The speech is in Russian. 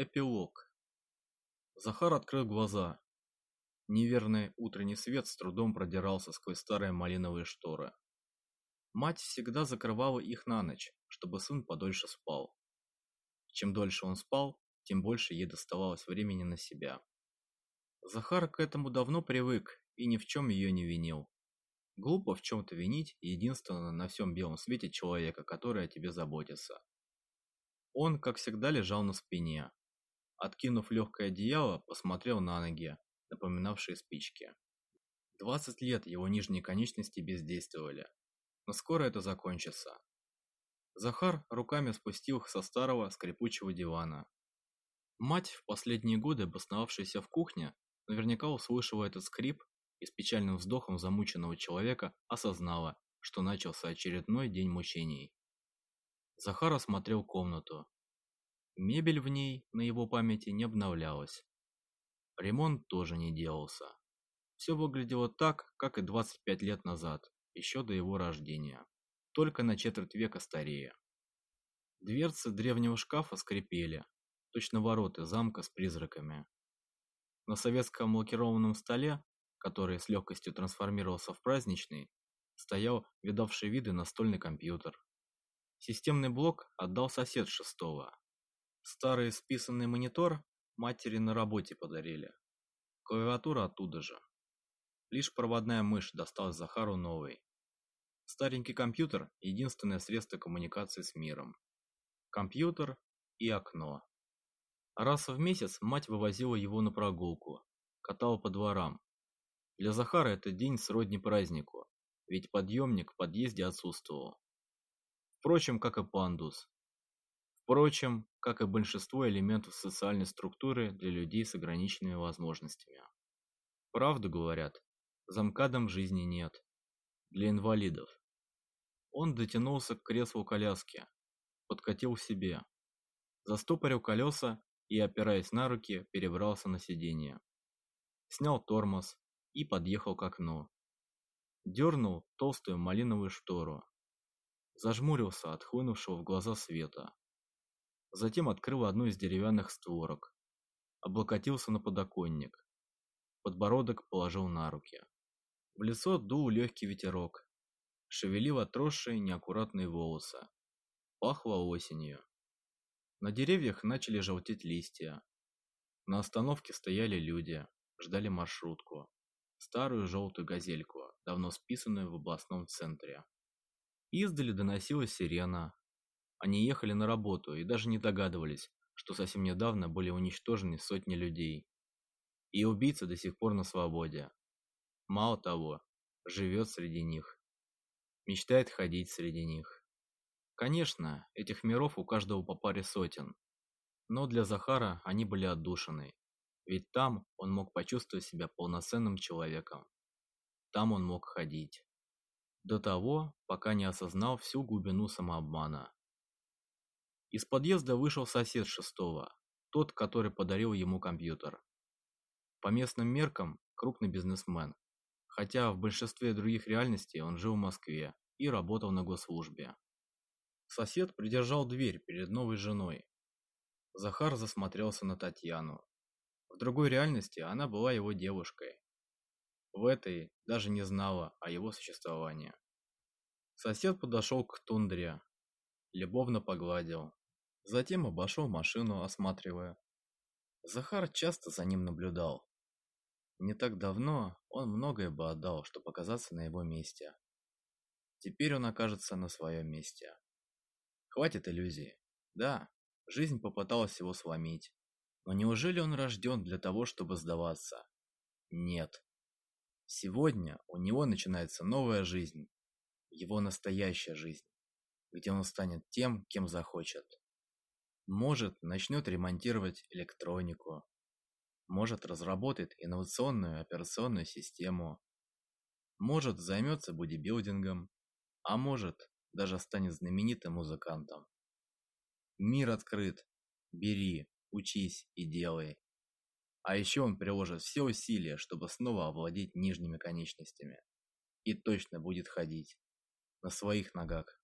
Эпилог. Захар открыл глаза. Неверный утренний свет с трудом продирался сквозь старые малиновые шторы. Мать всегда закрывала их на ночь, чтобы сын подольше спал. Чем дольше он спал, тем больше ей доставалось времени на себя. Захар к этому давно привык и ни в чем ее не винил. Глупо в чем-то винить единственного на всем белом свете человека, который о тебе заботится. Он, как всегда, лежал на спине, Откинув легкое одеяло, посмотрел на ноги, напоминавшие спички. Двадцать лет его нижние конечности бездействовали, но скоро это закончится. Захар руками спустил их со старого скрипучего дивана. Мать, в последние годы обосновавшаяся в кухне, наверняка услышала этот скрип и с печальным вздохом замученного человека осознала, что начался очередной день мучений. Захар осмотрел комнату, Мебель в ней, на его памяти, не обновлялась. Ремонт тоже не делался. Все выглядело так, как и 25 лет назад, еще до его рождения. Только на четверть века старее. Дверцы древнего шкафа скрипели, точно вороты замка с призраками. На советском лакированном столе, который с легкостью трансформировался в праздничный, стоял видавший виды настольный компьютер. Системный блок отдал сосед шестого, Старый списанный монитор матери на работе подарили. Клавиатура оттуда же. Лишь проводная мышь досталась Захару новой. Старенький компьютер – единственное средство коммуникации с миром. Компьютер и окно. Раз в месяц мать вывозила его на прогулку, катала по дворам. Для Захара это день сродни празднику, ведь подъемник в подъезде отсутствовал. Впрочем, как и пандус. Впрочем, как и большинство элементов социальной структуры для людей с ограниченными возможностями. Правду говорят, замкадом жизни нет. Для инвалидов. Он дотянулся к креслу коляски, подкатил к себе, застопорил колеса и, опираясь на руки, перебрался на сиденье. Снял тормоз и подъехал к окну. Дернул толстую малиновую штору. Зажмурился от хлынувшего в глаза света. Затем открыл одну из деревянных створок. Облокотился на подоконник. Подбородок положил на руки. В лицо дул легкий ветерок. Шевелил отросшие неаккуратные волосы. Пахло осенью. На деревьях начали желтеть листья. На остановке стояли люди, ждали маршрутку. Старую желтую газельку, давно списанную в областном центре. Издали доносилась сирена, они ехали на работу и даже не догадывались, что совсем недавно были уничтожены сотни людей. И убийца до сих пор на свободе. Мало того, живет среди них. Мечтает ходить среди них. Конечно, этих миров у каждого по паре сотен. Но для Захара они были отдушены. Ведь там он мог почувствовать себя полноценным человеком. Там он мог ходить. До того, пока не осознал всю глубину самообмана. Из подъезда вышел сосед шестого, тот, который подарил ему компьютер. По местным меркам крупный бизнесмен, хотя в большинстве других реальностей он жил в Москве и работал на госслужбе. Сосед придержал дверь перед новой женой. Захар засмотрелся на Татьяну. В другой реальности она была его девушкой. В этой даже не знала о его существовании. Сосед подошел к тундре, любовно погладил, Затем обошел машину, осматривая. Захар часто за ним наблюдал. Не так давно он многое бы отдал, чтобы оказаться на его месте. Теперь он окажется на своем месте. Хватит иллюзий. Да, жизнь попыталась его сломить. Но неужели он рожден для того, чтобы сдаваться? Нет. Сегодня у него начинается новая жизнь. Его настоящая жизнь. Где он станет тем, кем захочет. Может, начнет ремонтировать электронику. Может, разработает инновационную операционную систему. Может, займется бодибилдингом. А может, даже станет знаменитым музыкантом. Мир открыт. Бери, учись и делай. А еще он приложит все усилия, чтобы снова овладеть нижними конечностями. И точно будет ходить. На своих ногах.